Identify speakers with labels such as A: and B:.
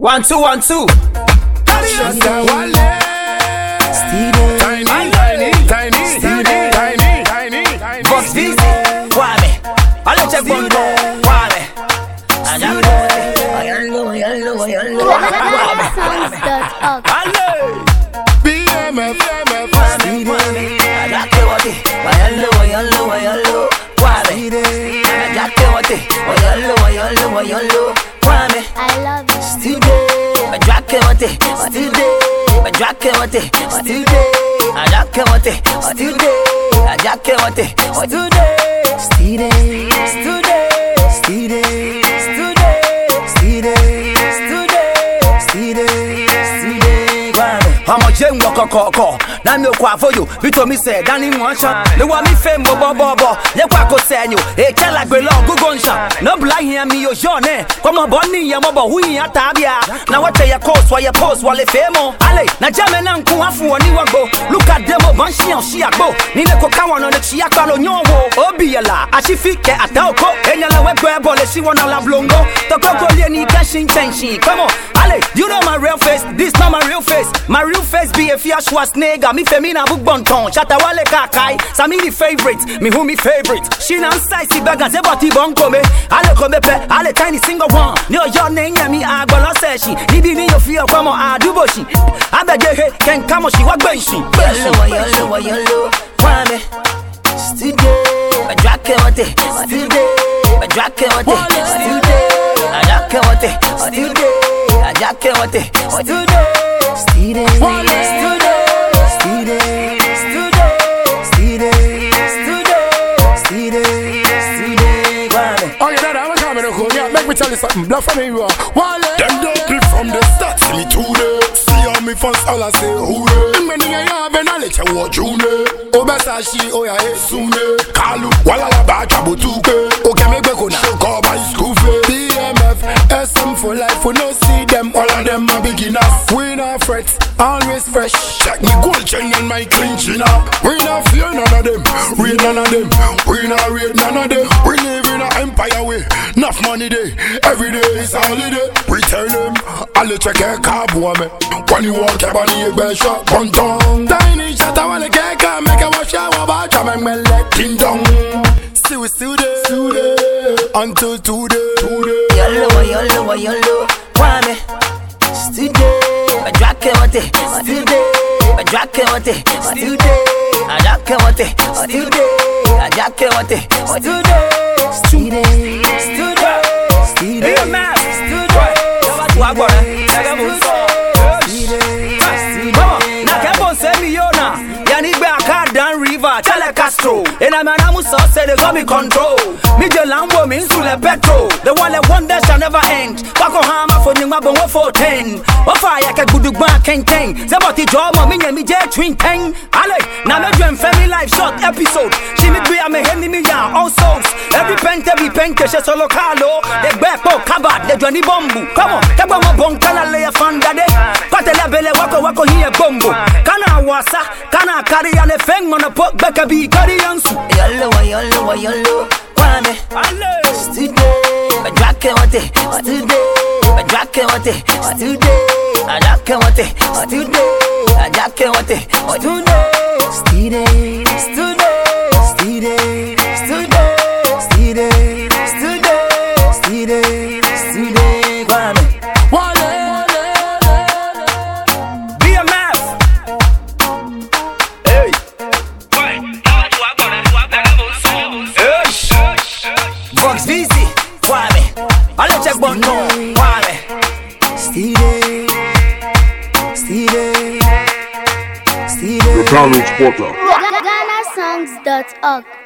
A: One, two, one, two. Shut
B: Tiny, tiny, tiny, tiny, tiny, tiny.
A: I let you go. I. I. I. I. it, still there. I jack what it, still there. I jack what it, still there. I jack what it, still there. Still there, still there, still there. kọ̀kọ̀kọ̀. Lámì okò àfọyò bítomi sẹ̀ dání wọ́n ṣan. Lówó mi fẹ́ mo bọ́ bọ́ bọ́ yẹ́pà kò sẹ̀yìn èké làgbé lọ gógó ń ṣan. Nọ́bùlà yẹn mi yóò yọ̀ ní kọ́mọ bọ́ ní ìyẹn mọ́ bọ̀ hu yẹn tàbíà náwó tẹ̀yẹ kóòs wọ́yẹ post wọlé fẹ́ mọ́ alẹ́ nàjẹ́ mi náà ń kún wọn fún wọn ní wọ́gbó luka demo oh, bá ń ṣí àgbo nílé kó káwọn wo óbì yẹn là àṣìfi kẹ àtẹ òkó èèyàn làwọn wọn náà ní kẹ́ṣin tẹ̀sìn kọ́mọ alẹ́ you know my real face. This not my real face. My real face be Rocky Schwarzenegger, me femina book bonton. Shatta Wale kakai, sami the favorite, me who me favorite. She nan size baga ze body bon kome. Ale kome pe, ale tiny single one. No your name mi agbolo seshi. Nibi ni yo fi okwa mo aduboshi. Ken kamo shi wa gbenshi. Wa yolo wa yolo. Kwame. Still there. I drop it what it. Still there. I drop it what it. Still there. I drop it what it. Still there. I drop it what it. Still there. Still
B: there. Bluff for me, you. Wale. Eh? Them don't clip from the start. See me today. See how me first all I say, who they? Many a ya ben ale che wo june. O besa shi o ya e sune. Kalu wala la ba chabu tuke. O ke me ko na. Show by school fee. BMF SM for life. We no see them. All of them are beginners. We not fret. Always fresh. Check me gold chain and my clinching up. We not fear none of them. We none of them. We not rate none of them. We live in a empire way. Enough money day. Every day is a holiday. We tell them. I'll check a cab woman. When you walk up on the best shop. Bon ton. Tiny shot. I wanna get car. Make a wash. But I'm a man let ding dong. Still we still there. Still there. Until today. Today. yọlọ
A: yọlọ yọlọ kwame studio Ajakewote, still day. Ajakewote, still day. Ajakewote, still day. Ajakewote, still day. Still day. Still day. Still day. Still day. Still day. Still day. river, Chile Castro. And I'm an amusa, say they got me control. Middle Lambo means to the petrol. The one that one that shall never end. Bako Hama for Nima Bongo for ten. O fire, I could do back and ten. Zabati Joma, Minya Mijay Twin Tang. Alec, Namedram Family Life Short episode. She me be a Mehemi Miya, all souls. Every pent, every pent, she's a localo. The back, oh, cabot, the Johnny Bombu. Come on, Tabama Bonkala, Lea Fandade. Patela Bele Wako Wako here, Bombo masa Kana carry anything on a pop back a big audience Yolo, yolo, yolo, kwame Today, I drink it with it. Today, I drink it with it. Today, I drink it with it. Today, I drink it with it. Today, today, today there. Still there. Still there. Still
C: there.
D: The